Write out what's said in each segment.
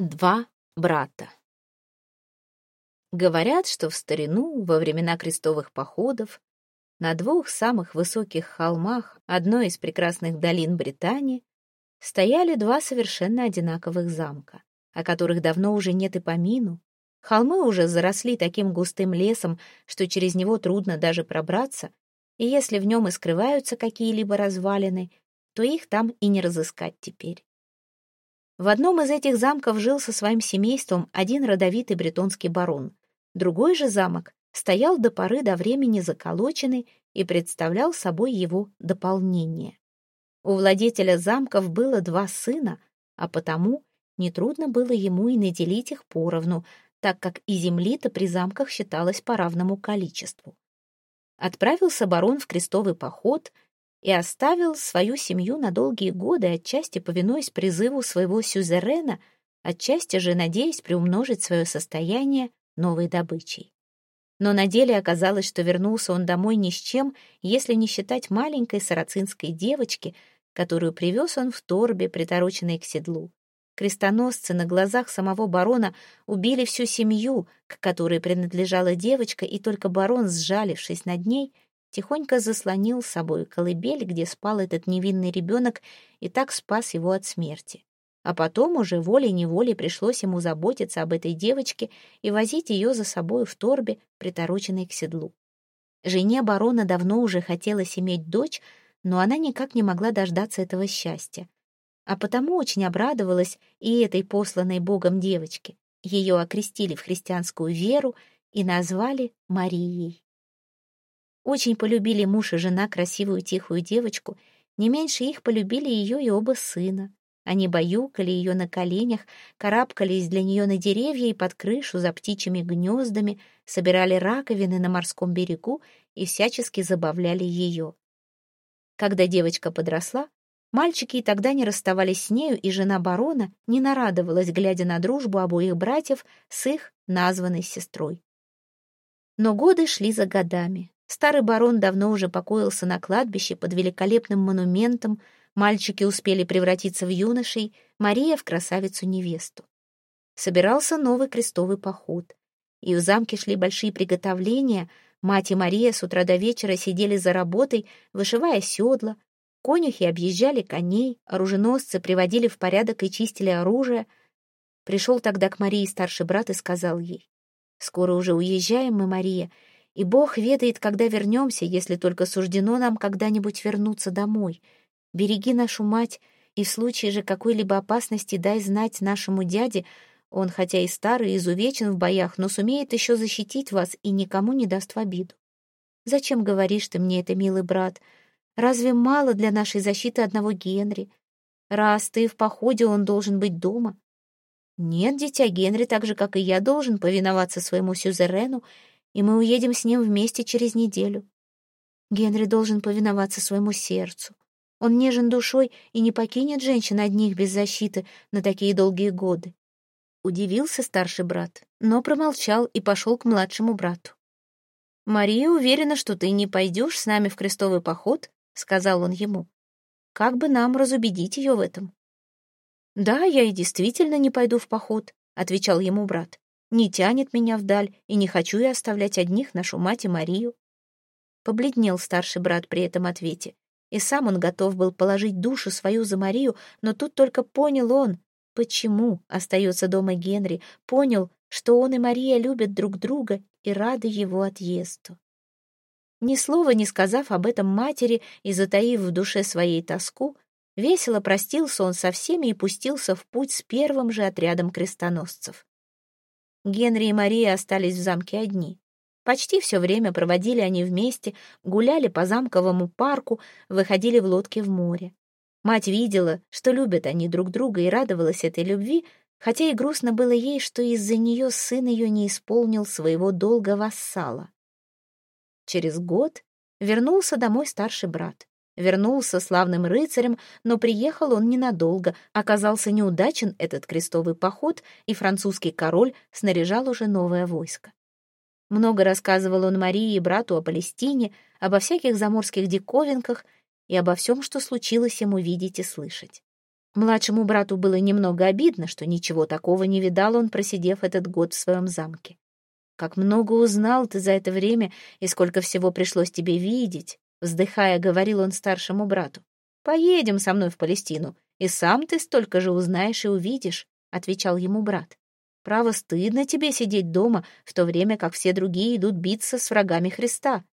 Два брата. Говорят, что в старину, во времена крестовых походов, на двух самых высоких холмах одной из прекрасных долин Британии стояли два совершенно одинаковых замка, о которых давно уже нет и помину. Холмы уже заросли таким густым лесом, что через него трудно даже пробраться, и если в нем и скрываются какие-либо развалины, то их там и не разыскать теперь. В одном из этих замков жил со своим семейством один родовитый бретонский барон. Другой же замок стоял до поры до времени заколоченный и представлял собой его дополнение. У владетеля замков было два сына, а потому нетрудно было ему и наделить их поровну, так как и земли-то при замках считалось по равному количеству. Отправился барон в крестовый поход — и оставил свою семью на долгие годы, отчасти повинуясь призыву своего сюзерена, отчасти же надеясь приумножить свое состояние новой добычей. Но на деле оказалось, что вернулся он домой ни с чем, если не считать маленькой сарацинской девочки, которую привез он в торбе, притороченной к седлу. Крестоносцы на глазах самого барона убили всю семью, к которой принадлежала девочка, и только барон, сжалившись над ней, тихонько заслонил с собой колыбель, где спал этот невинный ребенок, и так спас его от смерти. А потом уже волей-неволей пришлось ему заботиться об этой девочке и возить ее за собой в торбе, притороченной к седлу. Жене барона давно уже хотелось иметь дочь, но она никак не могла дождаться этого счастья. А потому очень обрадовалась и этой посланной Богом девочке. Ее окрестили в христианскую веру и назвали Марией. Очень полюбили муж и жена красивую тихую девочку, не меньше их полюбили ее и оба сына. Они баюкали ее на коленях, карабкались для нее на деревья и под крышу за птичьими гнездами, собирали раковины на морском берегу и всячески забавляли ее. Когда девочка подросла, мальчики и тогда не расставались с нею, и жена барона не нарадовалась, глядя на дружбу обоих братьев с их названной сестрой. Но годы шли за годами. Старый барон давно уже покоился на кладбище под великолепным монументом, мальчики успели превратиться в юношей, Мария — в красавицу-невесту. Собирался новый крестовый поход. И в замке шли большие приготовления, мать и Мария с утра до вечера сидели за работой, вышивая седла, конюхи объезжали коней, оруженосцы приводили в порядок и чистили оружие. Пришел тогда к Марии старший брат и сказал ей, «Скоро уже уезжаем мы, Мария, — и Бог ведает, когда вернемся, если только суждено нам когда-нибудь вернуться домой. Береги нашу мать, и в случае же какой-либо опасности дай знать нашему дяде, он хотя и старый, и изувечен в боях, но сумеет еще защитить вас и никому не даст в обиду. Зачем говоришь ты мне это, милый брат? Разве мало для нашей защиты одного Генри? Раз ты в походе, он должен быть дома. Нет, дитя Генри, так же, как и я, должен повиноваться своему сюзерену и мы уедем с ним вместе через неделю. Генри должен повиноваться своему сердцу. Он нежен душой и не покинет женщин одних без защиты на такие долгие годы. Удивился старший брат, но промолчал и пошел к младшему брату. «Мария уверена, что ты не пойдешь с нами в крестовый поход», — сказал он ему. «Как бы нам разубедить ее в этом?» «Да, я и действительно не пойду в поход», — отвечал ему брат не тянет меня вдаль, и не хочу я оставлять одних нашу мать и Марию. Побледнел старший брат при этом ответе, и сам он готов был положить душу свою за Марию, но тут только понял он, почему остается дома Генри, понял, что он и Мария любят друг друга и рады его отъезду. Ни слова не сказав об этом матери и затаив в душе своей тоску, весело простился он со всеми и пустился в путь с первым же отрядом крестоносцев. Генри и Мария остались в замке одни. Почти все время проводили они вместе, гуляли по замковому парку, выходили в лодке в море. Мать видела, что любят они друг друга и радовалась этой любви, хотя и грустно было ей, что из-за нее сын ее не исполнил своего долга вассала. Через год вернулся домой старший брат. Вернулся славным рыцарем, но приехал он ненадолго. Оказался неудачен этот крестовый поход, и французский король снаряжал уже новое войско. Много рассказывал он Марии и брату о Палестине, обо всяких заморских диковинках и обо всем, что случилось ему видеть и слышать. Младшему брату было немного обидно, что ничего такого не видал он, просидев этот год в своем замке. «Как много узнал ты за это время, и сколько всего пришлось тебе видеть!» Вздыхая, говорил он старшему брату. «Поедем со мной в Палестину, и сам ты столько же узнаешь и увидишь», — отвечал ему брат. «Право, стыдно тебе сидеть дома, в то время как все другие идут биться с врагами Христа.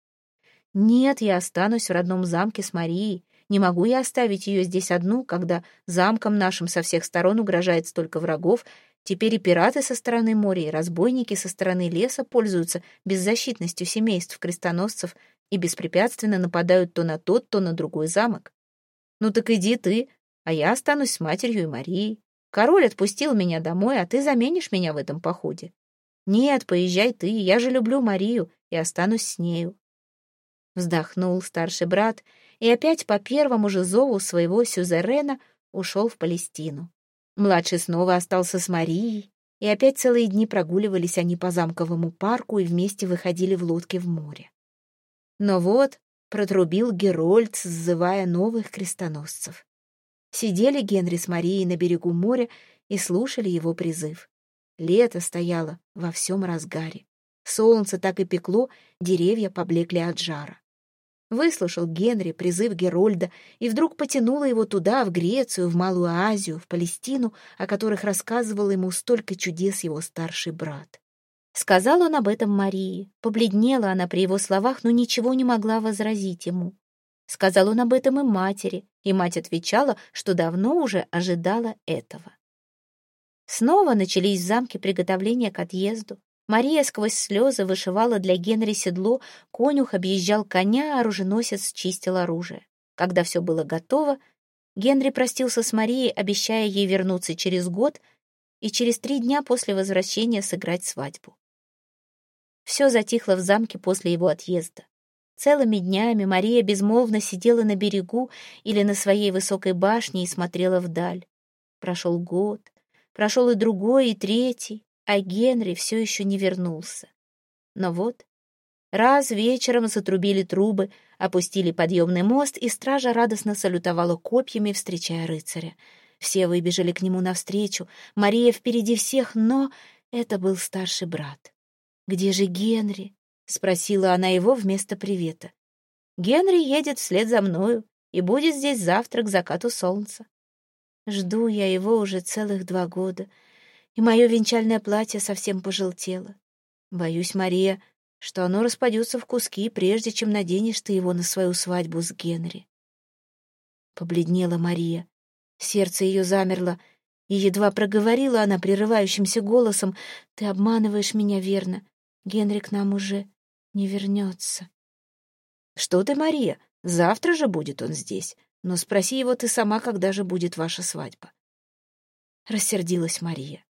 Нет, я останусь в родном замке с Марией. Не могу я оставить ее здесь одну, когда замком нашим со всех сторон угрожает столько врагов, Теперь и пираты со стороны моря, и разбойники со стороны леса пользуются беззащитностью семейств крестоносцев и беспрепятственно нападают то на тот, то на другой замок. Ну так иди ты, а я останусь с матерью и Марией. Король отпустил меня домой, а ты заменишь меня в этом походе. Нет, поезжай ты, я же люблю Марию и останусь с нею. Вздохнул старший брат и опять по первому же зову своего сюзерена ушел в Палестину. Младший снова остался с Марией, и опять целые дни прогуливались они по замковому парку и вместе выходили в лодке в море. Но вот протрубил Герольд, сзывая новых крестоносцев. Сидели Генри с Марией на берегу моря и слушали его призыв. Лето стояло во всем разгаре. Солнце так и пекло, деревья поблекли от жара. Выслушал Генри призыв Герольда и вдруг потянуло его туда, в Грецию, в Малую Азию, в Палестину, о которых рассказывал ему столько чудес его старший брат. Сказал он об этом Марии. Побледнела она при его словах, но ничего не могла возразить ему. Сказал он об этом и матери, и мать отвечала, что давно уже ожидала этого. Снова начались в замке приготовления к отъезду. Мария сквозь слезы вышивала для Генри седло, конюх объезжал коня, а оруженосец чистил оружие. Когда все было готово, Генри простился с Марией, обещая ей вернуться через год и через три дня после возвращения сыграть свадьбу. Все затихло в замке после его отъезда. Целыми днями Мария безмолвно сидела на берегу или на своей высокой башне и смотрела вдаль. Прошел год, прошел и другой, и третий а Генри все еще не вернулся. Но вот, раз вечером затрубили трубы, опустили подъемный мост, и стража радостно салютовала копьями, встречая рыцаря. Все выбежали к нему навстречу, Мария впереди всех, но это был старший брат. «Где же Генри?» — спросила она его вместо привета. «Генри едет вслед за мною и будет здесь завтра к закату солнца. Жду я его уже целых два года и мое венчальное платье совсем пожелтело. Боюсь, Мария, что оно распадется в куски, прежде чем наденешь ты его на свою свадьбу с Генри. Побледнела Мария. Сердце ее замерло, и едва проговорила она прерывающимся голосом, «Ты обманываешь меня верно. Генри к нам уже не вернется». «Что ты, Мария? Завтра же будет он здесь. Но спроси его ты сама, когда же будет ваша свадьба». Рассердилась Мария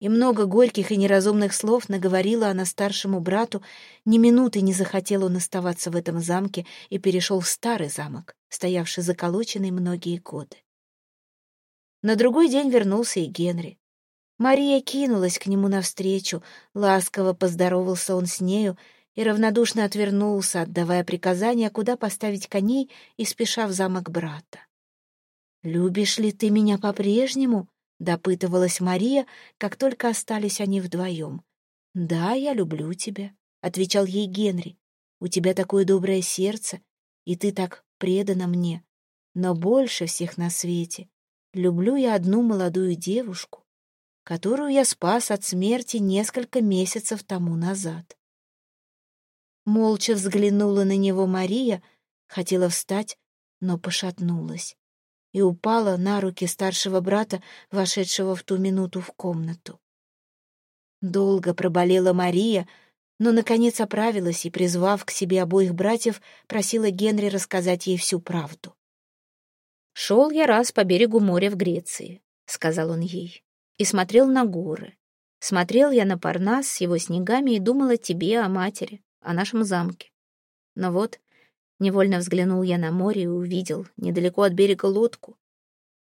и много горьких и неразумных слов наговорила она старшему брату, ни минуты не захотел он оставаться в этом замке и перешел в старый замок, стоявший заколоченный многие годы. На другой день вернулся и Генри. Мария кинулась к нему навстречу, ласково поздоровался он с нею и равнодушно отвернулся, отдавая приказания, куда поставить коней и спеша в замок брата. «Любишь ли ты меня по-прежнему?» допытывалась Мария, как только остались они вдвоем. «Да, я люблю тебя», — отвечал ей Генри. «У тебя такое доброе сердце, и ты так предана мне. Но больше всех на свете люблю я одну молодую девушку, которую я спас от смерти несколько месяцев тому назад». Молча взглянула на него Мария, хотела встать, но пошатнулась и упала на руки старшего брата, вошедшего в ту минуту в комнату. Долго проболела Мария, но, наконец, оправилась и, призвав к себе обоих братьев, просила Генри рассказать ей всю правду. «Шел я раз по берегу моря в Греции», — сказал он ей, — «и смотрел на горы. Смотрел я на Парнас с его снегами и думал о тебе, о матери, о нашем замке. Но вот Невольно взглянул я на море и увидел недалеко от берега лодку.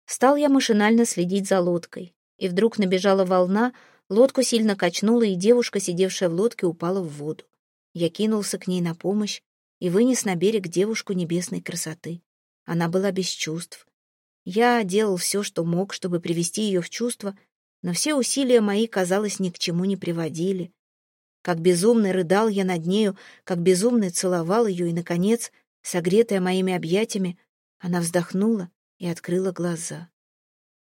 Стал я машинально следить за лодкой, и вдруг набежала волна, лодку сильно качнула, и девушка, сидевшая в лодке, упала в воду. Я кинулся к ней на помощь и вынес на берег девушку небесной красоты. Она была без чувств. Я делал все, что мог, чтобы привести ее в чувство, но все усилия мои, казалось, ни к чему не приводили. Как безумный рыдал я над нею, как безумный целовал ее, и, наконец, согретая моими объятиями, она вздохнула и открыла глаза.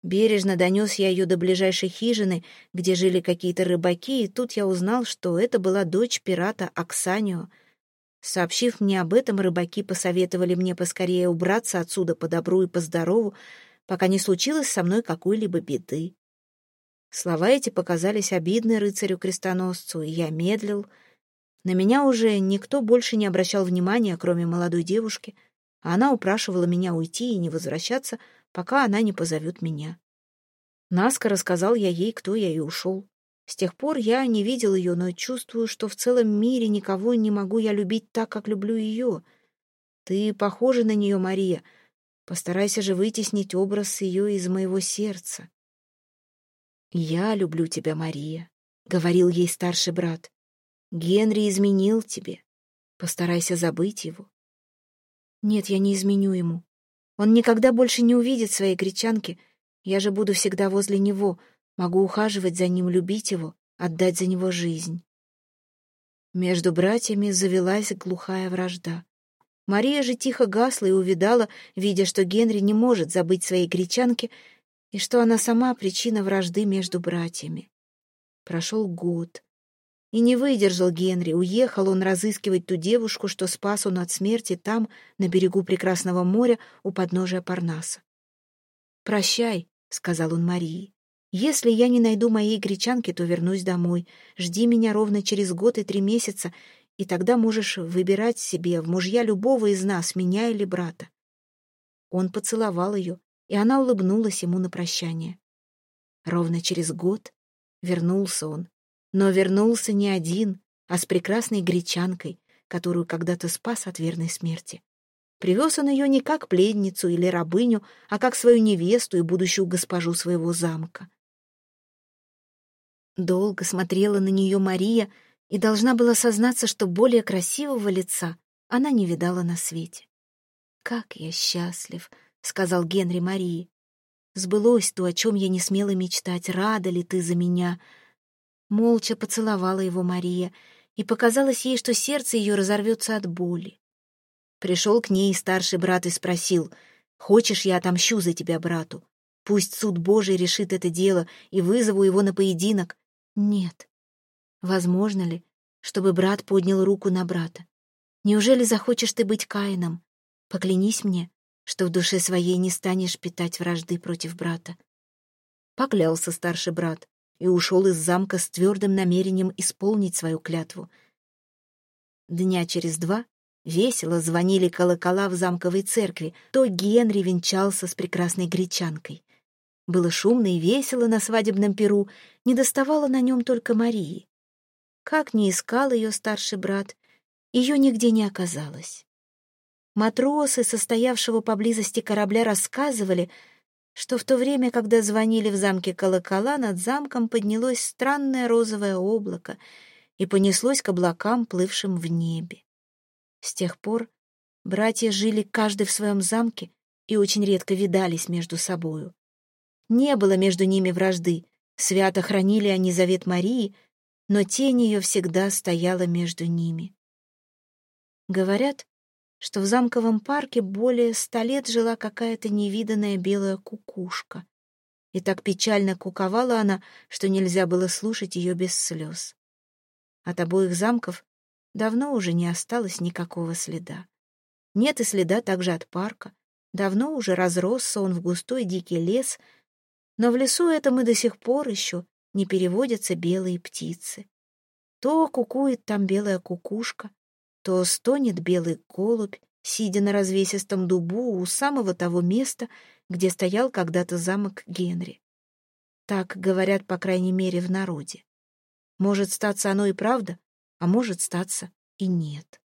Бережно донес я ее до ближайшей хижины, где жили какие-то рыбаки, и тут я узнал, что это была дочь пирата Оксанио. Сообщив мне об этом, рыбаки посоветовали мне поскорее убраться отсюда по добру и по здорову, пока не случилось со мной какой-либо беды. Слова эти показались обидны рыцарю-крестоносцу, и я медлил. На меня уже никто больше не обращал внимания, кроме молодой девушки, а она упрашивала меня уйти и не возвращаться, пока она не позовет меня. Наскоро рассказал я ей, кто я, и ушел. С тех пор я не видел ее, но чувствую, что в целом мире никого не могу я любить так, как люблю ее. Ты похожа на нее, Мария. Постарайся же вытеснить образ ее из моего сердца. «Я люблю тебя, Мария», — говорил ей старший брат. «Генри изменил тебе. Постарайся забыть его». «Нет, я не изменю ему. Он никогда больше не увидит своей гречанки. Я же буду всегда возле него, могу ухаживать за ним, любить его, отдать за него жизнь. Между братьями завелась глухая вражда. Мария же тихо гасла и увидала, видя, что Генри не может забыть своей гречанки, и что она сама причина вражды между братьями. Прошел год. И не выдержал Генри, уехал он разыскивать ту девушку, что спас он от смерти там, на берегу прекрасного моря, у подножия Парнаса. «Прощай», — сказал он Марии. «Если я не найду моей гречанки, то вернусь домой. Жди меня ровно через год и три месяца, и тогда можешь выбирать себе в мужья любого из нас, меня или брата». Он поцеловал ее, и она улыбнулась ему на прощание. Ровно через год вернулся он, но вернулся не один, а с прекрасной гречанкой, которую когда-то спас от верной смерти. Привез он ее не как пледницу или рабыню, а как свою невесту и будущую госпожу своего замка. Долго смотрела на нее Мария и должна была сознаться, что более красивого лица она не видала на свете. «Как я счастлив!» — сказал Генри Марии. «Сбылось то, о чем я не смела мечтать. Рада ли ты за меня?» Молча поцеловала его Мария, и показалось ей, что сердце ее разорвется от боли. Пришел к ней старший брат и спросил, «Хочешь, я отомщу за тебя брату? Пусть суд Божий решит это дело, и вызову его на поединок». «Нет». «Возможно ли, чтобы брат поднял руку на брата? Неужели захочешь ты быть Каином? Поклянись мне, что в душе своей не станешь питать вражды против брата». Поклялся старший брат и ушел из замка с твердым намерением исполнить свою клятву. Дня через два весело звонили колокола в замковой церкви, то Генри венчался с прекрасной гречанкой. Было шумно и весело на свадебном перу, не доставало на нем только Марии. Как ни искал ее старший брат, ее нигде не оказалось. Матросы, состоявшего поблизости корабля, рассказывали, что в то время, когда звонили в замке колокола, над замком поднялось странное розовое облако и понеслось к облакам, плывшим в небе. С тех пор братья жили каждый в своем замке и очень редко видались между собою. Не было между ними вражды, свято хранили они завет Марии, но тень ее всегда стояла между ними. Говорят, что в замковом парке более ста лет жила какая-то невиданная белая кукушка. И так печально куковала она, что нельзя было слушать ее без слез. От обоих замков давно уже не осталось никакого следа. Нет и следа также от парка. Давно уже разросся он в густой дикий лес, но в лесу этом и до сих пор еще не переводятся белые птицы. То кукует там белая кукушка, то стонет белый голубь, сидя на развесистом дубу у самого того места, где стоял когда-то замок Генри. Так говорят, по крайней мере, в народе. Может статься оно и правда, а может статься и нет.